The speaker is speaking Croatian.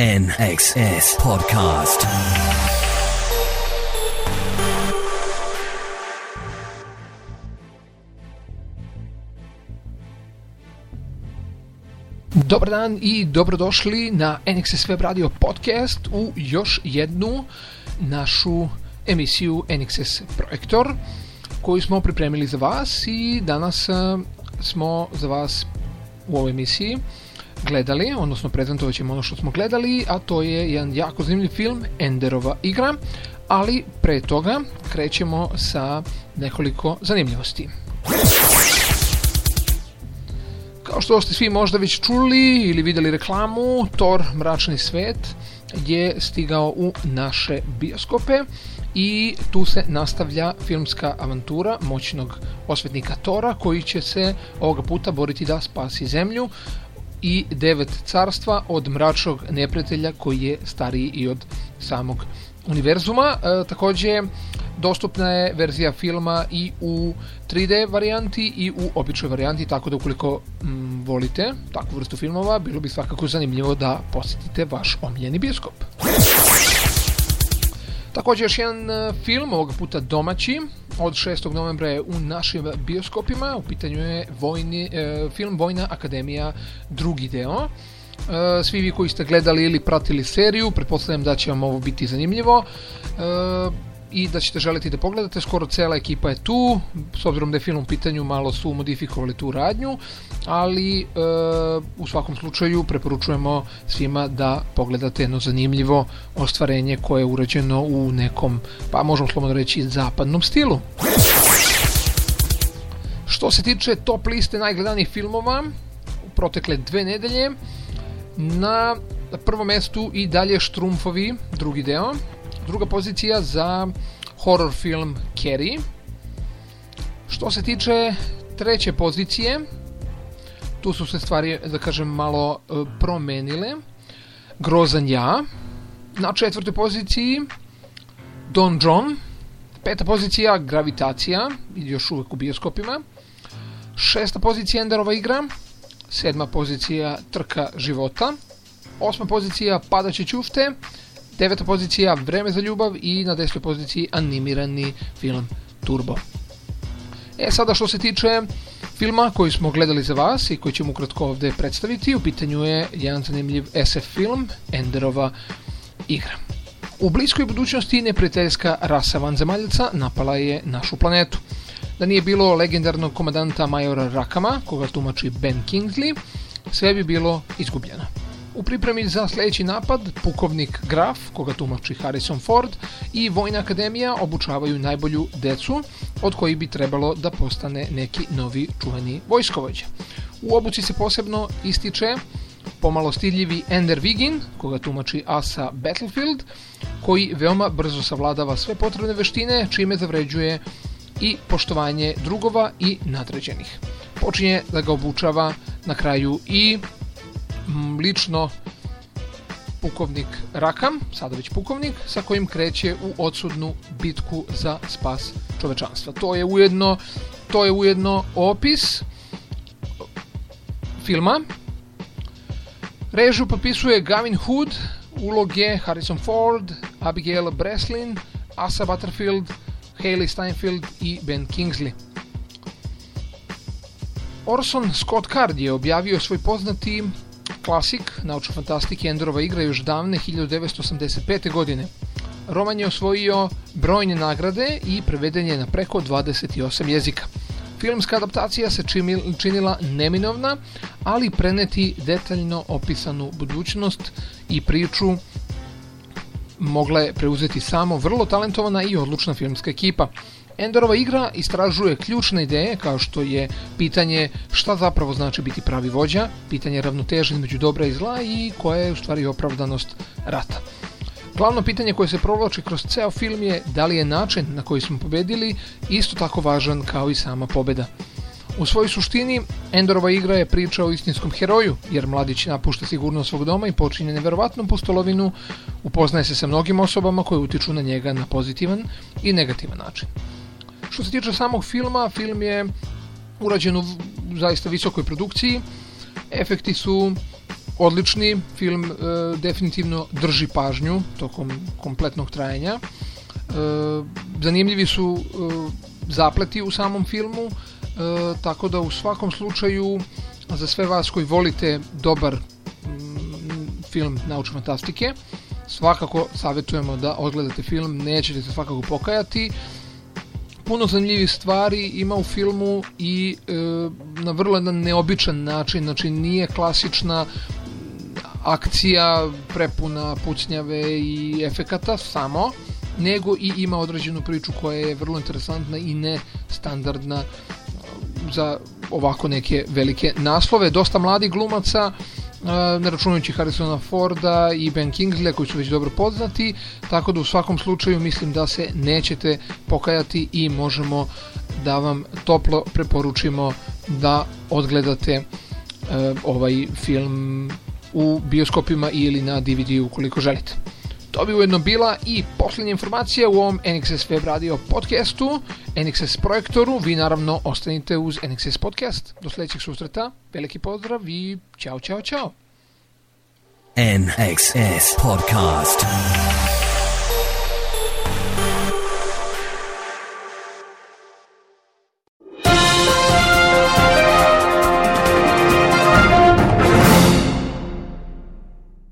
NXS Podcast. Dobar dan i dobrodošli na NXS Web Radio Podcast u još jednu našu emisiju NXS Projektor koju smo pripremili za vas i danas a, smo za vas u ovoj emisiji gledali, odnosno prezentovat ćemo ono što smo gledali, a to je jedan jako zanimljiv film, Enderova igra, ali pre toga krećemo sa nekoliko zanimljivosti. Kao što ste svi možda već čuli ili vidjeli reklamu, Thor Mračni svet je stigao u naše bioskope i tu se nastavlja filmska avantura moćnog osvetnika Tora koji će se ovoga puta boriti da spasi zemlju i devet carstva od mračnog neprijatelja koji je stariji i od samog univerzuma. E, također dostupna je verzija filma i u 3D varijanti i u običnoj varijanti, tako da ukoliko mm, volite takvu vrstu filmova, bilo bi svakako zanimljivo da posjetite vaš omiljeni bioskop. Također još jedan e, film, ovoga puta domaći, od 6. novembra je u našim bioskopima, u pitanju je vojni, e, film Vojna akademija drugi deo. E, svi vi koji ste gledali ili pratili seriju, pretpostavljam da će vam ovo biti zanimljivo. I da ćete želiti da pogledate, skoro cela ekipa je tu, s obzirom da je film u pitanju malo su modifikovali tu radnju, ali e, u svakom slučaju preporučujemo svima da pogledate jedno zanimljivo ostvarenje koje je urađeno u nekom, pa možemo slobodno reći, zapadnom stilu. Što se tiče top liste najgledanijih filmova, u protekle dve nedelje, na prvom mestu i dalje Štrumfovi, drugi deo, druga pozicija za horror film Carrie. Što se tiče treće pozicije, tu su se stvari, da kažem, malo e, promenile. Grozan ja. Na četvrtoj poziciji Don John. Peta pozicija Gravitacija, još u bioskopima. Šesta pozicija Enderova igra. Sedma pozicija Trka života. Osma pozicija Padaće ćufte. Deveta pozicija Vreme za ljubav i na desetoj poziciji animirani film Turbo. E sada što se tiče filma koji smo gledali za vas i koji ćemo ukratko ovdje predstaviti, u pitanju je jedan zanimljiv SF film Enderova igra. U bliskoj budućnosti neprijateljska rasa vanzemaljaca napala je našu planetu. Da nije bilo legendarnog komandanta majora Rakama, koga tumači Ben Kingsley, sve bi bilo izgubljeno. U pripremi za sljedeći napad pukovnik Graf, koga tumači Harrison Ford, i Vojna akademija obučavaju najbolju decu, od koji bi trebalo da postane neki novi čuveni vojskovođa. U obuci se posebno ističe pomalo stidljivi Ender Vigin, koga tumači Asa Battlefield, koji veoma brzo savladava sve potrebne veštine, čime zavređuje i poštovanje drugova i nadređenih. Počinje da ga obučava na kraju i lično pukovnik Rakam, sada već pukovnik, sa kojim kreće u odsudnu bitku za spas čovečanstva. To je ujedno, to je ujedno opis filma. Režu potpisuje Gavin Hood, uloge Harrison Ford, Abigail Breslin, Asa Butterfield, Hayley Steinfeld i Ben Kingsley. Orson Scott Card je objavio svoj poznati klasik naučno fantastike Enderova igra još davne 1985. godine. Roman je osvojio brojne nagrade i preveden je na preko 28 jezika. Filmska adaptacija se činila neminovna, ali preneti detaljno opisanu budućnost i priču mogla je preuzeti samo vrlo talentovana i odlučna filmska ekipa. Endorova igra istražuje ključne ideje kao što je pitanje šta zapravo znači biti pravi vođa, pitanje ravnoteže između dobra i zla i koja je u stvari opravdanost rata. Glavno pitanje koje se provlači kroz ceo film je da li je način na koji smo pobedili isto tako važan kao i sama pobeda. U svojoj suštini, Endorova igra je priča o istinskom heroju, jer mladić napušta sigurno svog doma i počinje neverovatnu pustolovinu, upoznaje se sa mnogim osobama koje utiču na njega na pozitivan i negativan način. Što se tiče samog filma, film je urađen u zaista visokoj produkciji. Efekti su odlični, film e, definitivno drži pažnju tokom kompletnog trajanja. E, zanimljivi su e, zapleti u samom filmu, e, tako da u svakom slučaju za sve vas koji volite dobar mm, film naučne fantastike, svakako savjetujemo da odgledate film, nećete se svakako pokajati. Puno zanimljivih stvari ima u filmu i e, na vrlo jedan neobičan način, znači nije klasična akcija prepuna pucnjave i efekata samo, nego i ima određenu priču koja je vrlo interesantna i nestandardna za ovako neke velike naslove. Dosta mladih glumaca, ne računajući Harrisona Forda i Ben Kingsley koji su već dobro poznati, tako da u svakom slučaju mislim da se nećete pokajati i možemo da vam toplo preporučimo da odgledate ovaj film u bioskopima ili na DVD ukoliko želite. To bi ujedno bila i posljednja informacija u ovom NXS Web Radio podcastu, NXS projektoru. Vi naravno ostanite uz NXS podcast. Do sljedećeg susreta, veliki pozdrav i čao, čao, čao. NXS podcast.